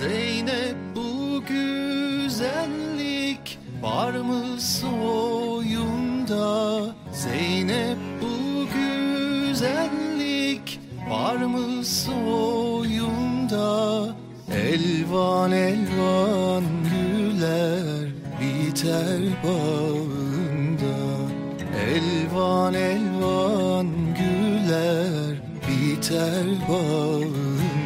Zeynep bu güzellik var mı soyunda Zeynep bu güzellik var mı soyunda Elvan elvan güler biter bağında. Elvan elvan güler biter bağında